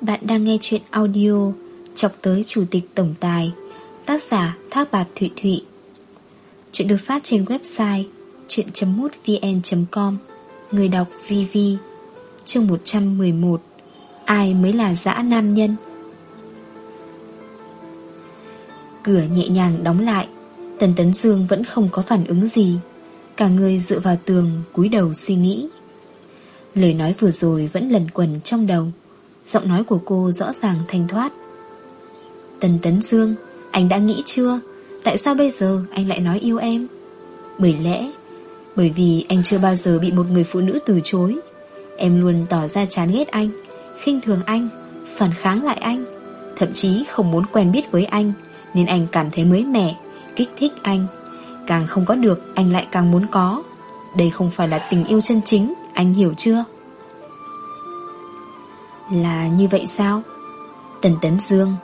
Bạn đang nghe chuyện audio Chọc tới Chủ tịch Tổng Tài, Tác giả Thác Bạt Thụy Thụy. Chuyện được phát trên website chuyện.mútvn.com Người đọc VV Chương 111 Ai mới là dã nam nhân? Cửa nhẹ nhàng đóng lại, Tần Tấn Dương vẫn không có phản ứng gì. Cả người dựa vào tường, cúi đầu suy nghĩ. Lời nói vừa rồi vẫn lần quẩn trong đầu. Giọng nói của cô rõ ràng thanh thoát. Tần Tấn Dương, Anh đã nghĩ chưa? Tại sao bây giờ anh lại nói yêu em? Bởi lẽ, Bởi vì anh chưa bao giờ bị một người phụ nữ từ chối. Em luôn tỏ ra chán ghét anh, khinh thường anh, Phản kháng lại anh. Thậm chí không muốn quen biết với anh, Nên anh cảm thấy mới mẻ, Kích thích anh. Càng không có được, anh lại càng muốn có. Đây không phải là tình yêu chân chính, Anh hiểu chưa? Là như vậy sao? Tần Tấn Dương,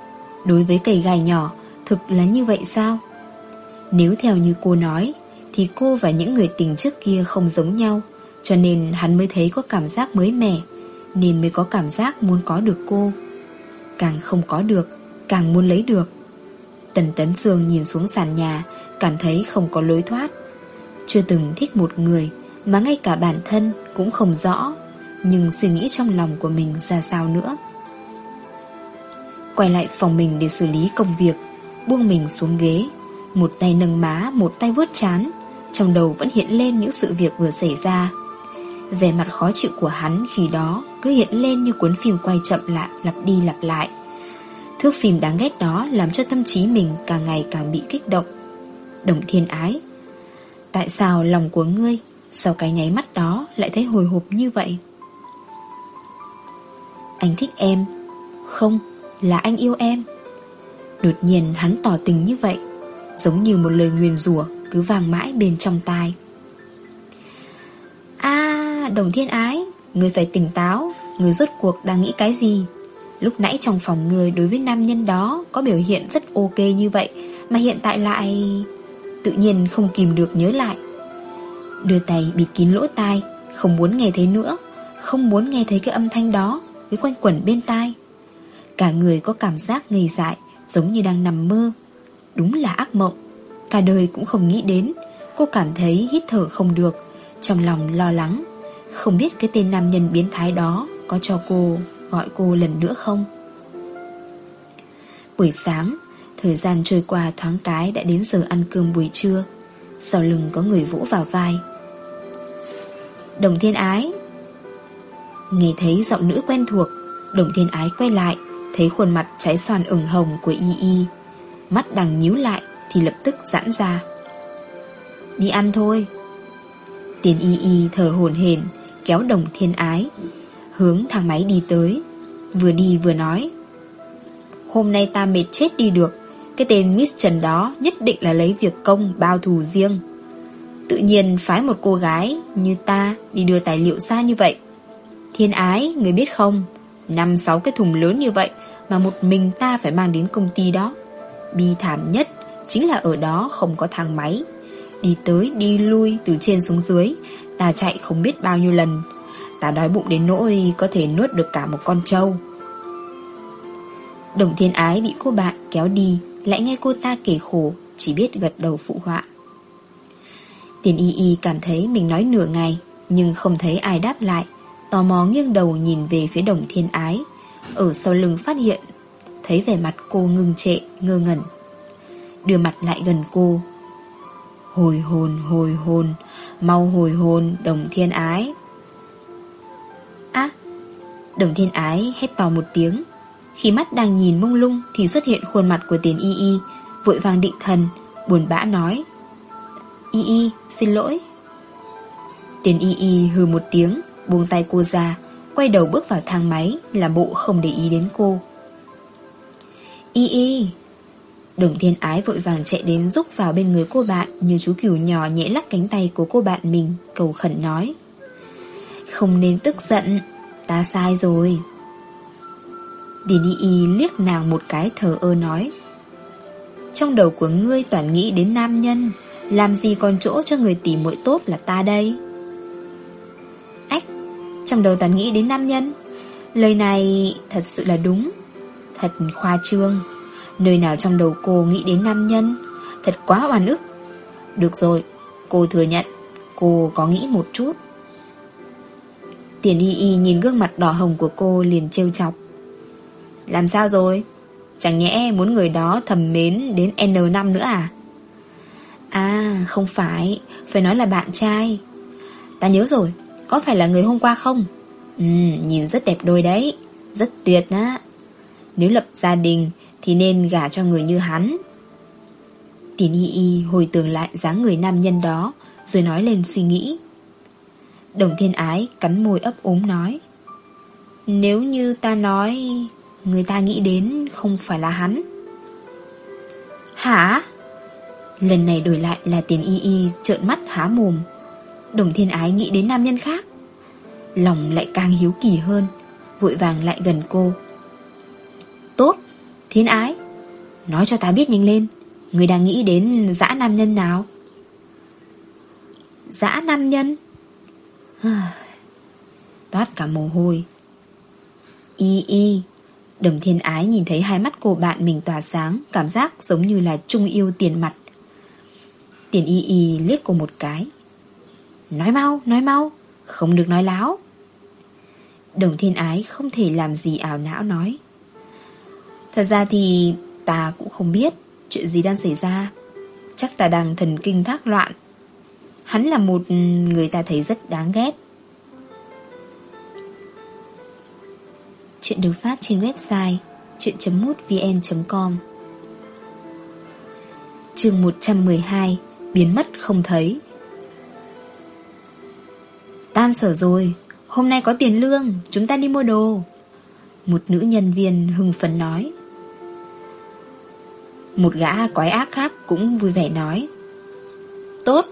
Đối với cây gai nhỏ, Thực là như vậy sao? Nếu theo như cô nói, Thì cô và những người tình trước kia không giống nhau, Cho nên hắn mới thấy có cảm giác mới mẻ, Nên mới có cảm giác muốn có được cô. Càng không có được, Càng muốn lấy được. Tần Tấn Dương nhìn xuống sàn nhà, Cảm thấy không có lối thoát. Chưa từng thích một người, Mà ngay cả bản thân cũng không rõ. Nhưng suy nghĩ trong lòng của mình ra sao nữa? Quay lại phòng mình để xử lý công việc, Buông mình xuống ghế, Một tay nâng má, Một tay vuốt chán Trong đầu vẫn hiện lên những sự việc vừa xảy ra. Vẻ mặt khó chịu của hắn khi đó Cứ hiện lên như cuốn phim quay chậm lại Lặp đi lặp lại. Thước phim đáng ghét đó Làm cho tâm trí mình càng ngày càng bị kích động. Đồng thiên ái, Tại sao lòng của ngươi Sau cái nháy mắt đó Lại thấy hồi hộp như vậy? Anh thích em. Không, là anh yêu em. Đột nhiên hắn tỏ tình như vậy, Giống như một lời nguyền rủa Cứ vang mãi bên trong tai. À đồng thiên ái, Người phải tỉnh táo, Người rốt cuộc đang nghĩ cái gì? Lúc nãy trong phòng người đối với nam nhân đó Có biểu hiện rất ok như vậy, Mà hiện tại lại Tự nhiên không kìm được nhớ lại. Đưa tay bịt kín lỗ tai, Không muốn nghe thấy nữa, Không muốn nghe thấy cái âm thanh đó. Cứ quanh quẩn bên tai. Cả người có cảm giác ngây dại, Giống như đang nằm mơ. Đúng là ác mộng. Cả đời cũng không nghĩ đến. Cô cảm thấy hít thở không được, Trong lòng lo lắng. Không biết cái tên nam nhân biến thái đó Có cho cô, gọi cô lần nữa không? Buổi sáng, Thời gian trôi qua thoáng cái Đã đến giờ ăn cơm buổi trưa. Sau lưng có người vỗ vào vai. Đồng thiên ái Nghe thấy giọng nữ quen thuộc, Đồng thiên ái quay lại, Thấy khuôn mặt cháy xoan ửng hồng của Y Y. Mắt đang nhíu lại Thì lập tức giãn ra. Đi ăn thôi. Tiền Y Y thở hồn hển, Kéo đồng thiên ái, Hướng thang máy đi tới, Vừa đi vừa nói. Hôm nay ta mệt chết đi được, Cái tên Miss Trần đó Nhất định là lấy việc công bao thù riêng. Tự nhiên phái một cô gái Như ta đi đưa tài liệu xa như vậy. Thiên ái, người biết không? Năm sáu cái thùng lớn như vậy Mà một mình ta phải mang đến công ty đó. Bi thảm nhất Chính là ở đó không có thang máy. Đi tới đi lui từ trên xuống dưới Ta chạy không biết bao nhiêu lần. Ta đói bụng đến nỗi Có thể nuốt được cả một con trâu. Đồng thiên ái bị cô bạn kéo đi Lại nghe cô ta kể khổ Chỉ biết gật đầu phụ họa. Tiền y y cảm thấy mình nói nửa ngày Nhưng không thấy ai đáp lại. Tò mò nghiêng đầu nhìn về phía đồng thiên ái. Ở sau lưng phát hiện, Thấy vẻ mặt cô ngưng trệ, Ngơ ngẩn. Đưa mặt lại gần cô. Hồi hồn hồi hồn, Mau hồi hồn, đồng thiên ái. Á Đồng thiên ái hét to một tiếng. Khi mắt đang nhìn mông lung Thì xuất hiện khuôn mặt của tiền y y, Vội vàng định thần, Buồn bã nói. Y y, xin lỗi. Tiền y y hừ một tiếng. Buông tay cô ra, Quay đầu bước vào thang máy Làm bộ không để ý đến cô. Y y. Đồng thiên ái vội vàng chạy đến rúc vào bên người cô bạn Như chú cừu nhỏ nhẹ lắc cánh tay của cô bạn mình, Cầu khẩn nói. Không nên tức giận, Ta sai rồi. Điền y y liếc nàng một cái thờ ơ nói. Trong đầu của ngươi toàn nghĩ đến nam nhân, Làm gì còn chỗ cho người tỉ muội tốt là ta đây? Trong đầu toàn nghĩ đến nam nhân. Lời này thật sự là đúng Thật khoa trương. Nơi nào trong đầu cô nghĩ đến nam nhân Thật quá oan ức. Được rồi, cô thừa nhận Cô có nghĩ một chút. Tiền y y nhìn gương mặt đỏ hồng của cô liền trêu chọc. Làm sao rồi? Chẳng nhẽ muốn người đó thầm mến đến N năm nữa à? À không phải Phải nói là bạn trai. Ta nhớ rồi có phải là người hôm qua không? Ừ nhìn rất đẹp đôi đấy. Rất tuyệt á. Nếu lập gia đình Thì nên gả cho người như hắn. Tiền y y hồi tưởng lại dáng người nam nhân đó, Rồi nói lên suy nghĩ. Đồng thiên ái cắn môi ấp ốm nói, Nếu như ta nói, Người ta nghĩ đến không phải là hắn. Hả? Lần này đổi lại là tiền y y trợn mắt há mồm. Đồng thiên ái nghĩ đến nam nhân khác. Lòng lại càng hiếu kỳ hơn, Vội vàng lại gần cô. Tốt, Thiên ái, Nói cho ta biết nhanh lên, Người đang nghĩ đến dã nam nhân nào? Dã nam nhân? Toát cả mồ hôi. Y y, Đồng thiên ái nhìn thấy hai mắt cô bạn mình tỏa sáng, Cảm giác giống như là trung yêu tiền mặt. Tiền y y liếc cô một cái. Nói mau, nói mau Không được nói láo. Đồng thiên ái không thể làm gì ảo não nói. Thật ra thì ta cũng không biết Chuyện gì đang xảy ra. Chắc ta đang thần kinh thác loạn. Hắn là một người ta thấy rất đáng ghét. Chuyện được phát trên website chuyện.mútvn.com Chương 112 Biến mất không thấy. Tan sở rồi, Hôm nay có tiền lương, Chúng ta đi mua đồ. Một nữ nhân viên hưng phấn nói. Một gã quái ác khác cũng vui vẻ nói. Tốt,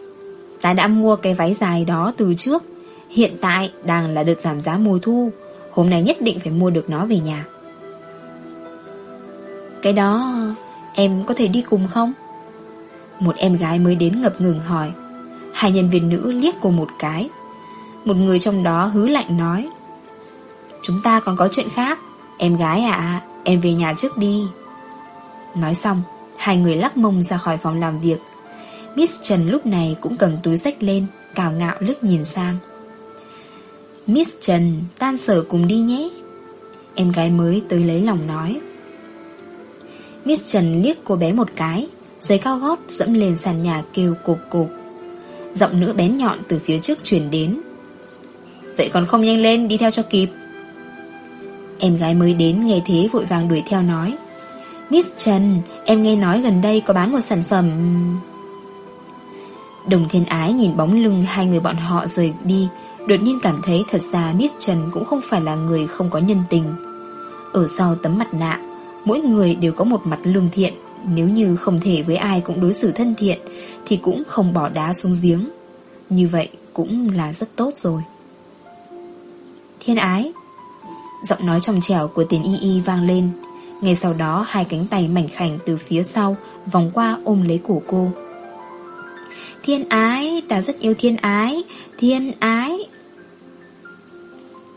Ta đã mua cái váy dài đó từ trước. Hiện tại đang là đợt giảm giá mùa thu. Hôm nay nhất định phải mua được nó về nhà. Cái đó, Em có thể đi cùng không? Một em gái mới đến ngập ngừng hỏi. Hai nhân viên nữ liếc cô một cái. Một người trong đó hứ lạnh nói, Chúng ta còn có chuyện khác. Em gái à Em về nhà trước đi. Nói xong, Hai người lắc mông ra khỏi phòng làm việc. Miss Trần lúc này cũng cầm túi sách lên Cào ngạo lướt nhìn sang. Miss Trần, tan sở cùng đi nhé. Em gái mới tới lấy lòng nói. Miss Trần liếc cô bé một cái, Giày cao gót dẫm lên sàn nhà kêu cộp cộp. Giọng nữ bén nhọn từ phía trước truyền đến. Vậy còn không nhanh lên, đi theo cho kịp. Em gái mới đến nghe thế vội vàng đuổi theo nói. Miss Trần Em nghe nói gần đây có bán một sản phẩm. Đồng thiên ái nhìn bóng lưng hai người bọn họ rời đi, Đột nhiên cảm thấy thật ra Miss Trần cũng không phải là người không có nhân tình. Ở sau tấm mặt nạ, Mỗi người đều có một mặt lương thiện. Nếu như không thể với ai cũng đối xử thân thiện, Thì cũng không bỏ đá xuống giếng. Như vậy cũng là rất tốt rồi. Thiên ái. Giọng nói trong trẻo của tiền y y vang lên. Ngay sau đó hai cánh tay mảnh khảnh từ phía sau Vòng qua ôm lấy cổ cô. Thiên ái, ta rất yêu thiên ái Thiên ái.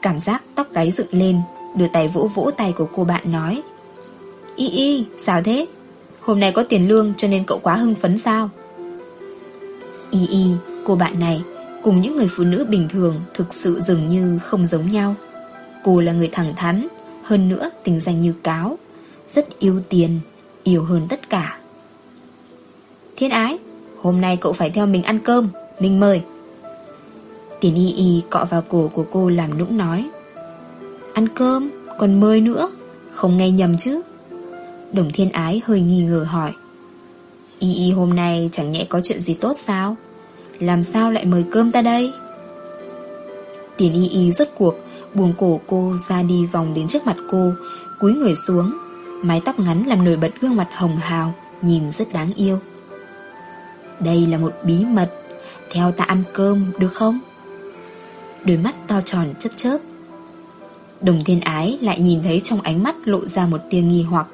Cảm giác tóc gáy dựng lên Đưa tay vỗ vỗ tay của cô bạn nói. Y y, sao thế? Hôm nay có tiền lương cho nên cậu quá hưng phấn sao? Y y, cô bạn này Cùng những người phụ nữ bình thường Thực sự dường như không giống nhau. Cô là người thẳng thắn, Hơn nữa tình danh như cáo, Rất yêu tiền, Yêu hơn tất cả. Thiên ái, Hôm nay cậu phải theo mình ăn cơm, Mình mời. Tiền y y cọ vào cổ của cô làm nũng nói, Ăn cơm, Còn mời nữa, Không nghe nhầm chứ? Đồng thiên ái hơi nghi ngờ hỏi, Y y hôm nay chẳng nhẽ có chuyện gì tốt sao? Làm sao lại mời cơm ta đây? Tiền y y rốt cuộc, Buông cổ cô ra đi vòng đến trước mặt cô, Cúi người xuống, Mái tóc ngắn làm nổi bật gương mặt hồng hào, Nhìn rất đáng yêu. Đây là một bí mật, Theo ta ăn cơm, được không? Đôi mắt to tròn chớp chớp. Đồng thiên ái lại nhìn thấy trong ánh mắt lộ ra một tia nghi hoặc,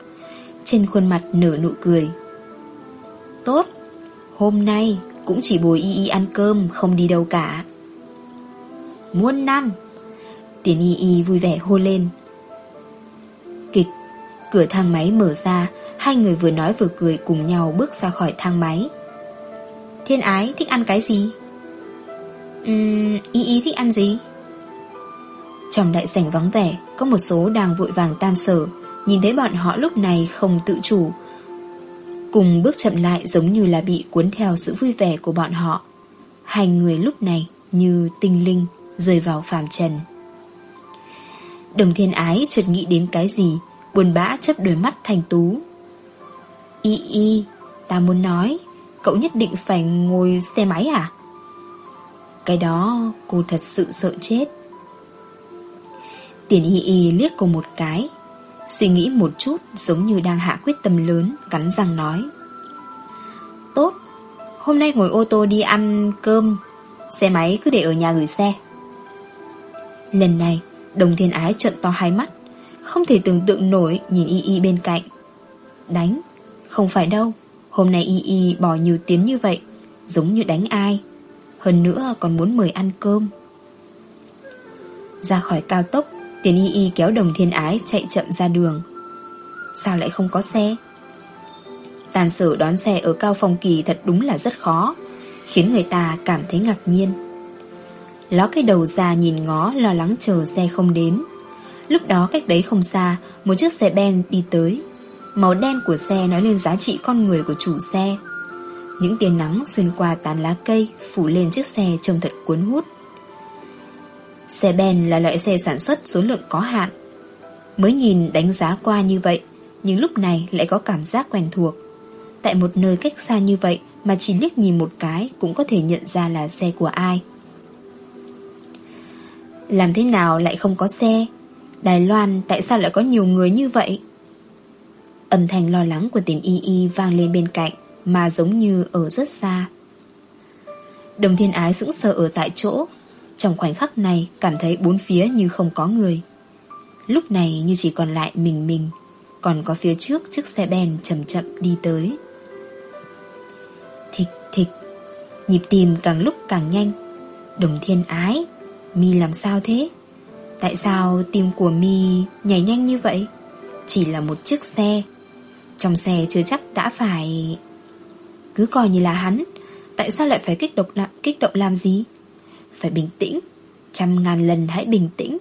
Trên khuôn mặt nở nụ cười. Tốt, Hôm nay cũng chỉ bồi y y ăn cơm Không đi đâu cả Muôn năm Tiền y y vui vẻ hô lên kịch Cửa thang máy mở ra Hai người vừa nói vừa cười cùng nhau bước ra khỏi thang máy Thiên ái thích ăn cái gì? Uhm, y y thích ăn gì? Trong đại sảnh vắng vẻ Có một số đang vội vàng tan sở Nhìn thấy bọn họ lúc này không tự chủ Cùng bước chậm lại giống như là bị cuốn theo sự vui vẻ của bọn họ. Hai người lúc này như tinh linh Rơi vào phàm trần. Đồng thiên ái chợt nghĩ đến cái gì, Buồn bã chấp đôi mắt thành tú. Y y, Ta muốn nói, Cậu nhất định phải ngồi xe máy à? Cái đó cô thật sự sợ chết. Tiền y y liếc cô một cái. Suy nghĩ một chút giống như đang hạ quyết tâm lớn, Cắn răng nói. Tốt, Hôm nay ngồi ô tô đi ăn cơm, Xe máy cứ để ở nhà gửi xe. Lần này, Đồng thiên ái trận to hai mắt, Không thể tưởng tượng nổi nhìn y y bên cạnh. Đánh, Không phải đâu, Hôm nay y y bỏ nhiều tiếng như vậy, Giống như đánh ai, Hơn nữa còn muốn mời ăn cơm. Ra khỏi cao tốc Tiền y y kéo đồng thiên ái chạy chậm ra đường. Sao lại không có xe? Tàn sở đón xe ở cao phong kỳ thật đúng là rất khó, Khiến người ta cảm thấy ngạc nhiên. Ló cái đầu ra nhìn ngó, lo lắng chờ xe không đến. Lúc đó cách đấy không xa, Một chiếc xe ben đi tới. Màu đen của xe nói lên giá trị con người của chủ xe. Những tia nắng xuyên qua tán lá cây Phủ lên chiếc xe trông thật cuốn hút. Xe ben là loại xe sản xuất số lượng có hạn. Mới nhìn đánh giá qua như vậy, Nhưng lúc này lại có cảm giác quen thuộc. Tại một nơi cách xa như vậy Mà chỉ liếc nhìn một cái Cũng có thể nhận ra là xe của ai. Làm thế nào lại không có xe? Đài Loan tại sao lại có nhiều người như vậy? Âm thanh lo lắng của tiền y y vang lên bên cạnh, Mà giống như ở rất xa. Đồng thiên ái sững sờ ở tại chỗ trong khoảnh khắc này Cảm thấy bốn phía như không có người. Lúc này như chỉ còn lại mình mình Còn có phía trước chiếc xe ben chậm chậm đi tới. Thịch thịch Nhịp tim càng lúc càng nhanh. Đồng thiên ái Mi làm sao thế? Tại sao tim của Mi nhảy nhanh như vậy? Chỉ là một chiếc xe. Trong xe chưa chắc đã phải Cứ coi như là hắn. Tại sao lại phải kích động, làm, kích động làm gì? Phải bình tĩnh. Trăm ngàn lần hãy bình tĩnh.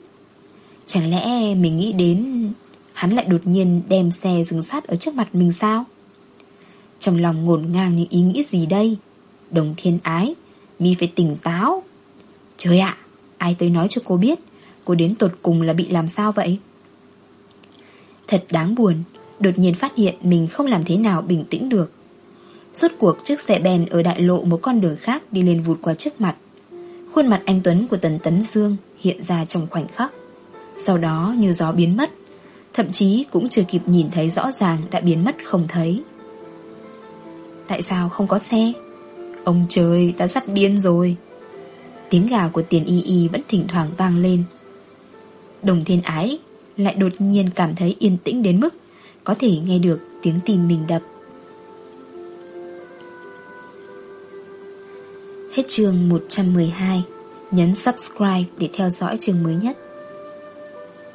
Chẳng lẽ mình nghĩ đến Hắn lại đột nhiên đem xe dừng sát ở trước mặt mình sao? Trong lòng ngổn ngang những ý nghĩ gì đây? Đồng thiên ái, Mi phải tỉnh táo. Trời ạ, Ai tới nói cho cô biết? Cô đến tột cùng là bị làm sao vậy? Thật đáng buồn, Đột nhiên phát hiện mình không làm thế nào bình tĩnh được. Suốt cuộc chiếc xe bèn ở đại lộ một con đường khác đi lên vụt qua trước mặt. Khuôn mặt anh Tuấn của Tần Tấn Dương hiện ra trong khoảnh khắc Sau đó như gió biến mất Thậm chí cũng chưa kịp nhìn thấy rõ ràng đã biến mất không thấy Tại sao không có xe? Ông trời, ta sắp điên rồi Tiếng gào của tiền y y vẫn thỉnh thoảng vang lên Đồng thiên ái lại đột nhiên cảm thấy yên tĩnh đến mức có thể nghe được tiếng tim mình đập. Hết chương 112, nhấn subscribe để theo dõi chương mới nhất.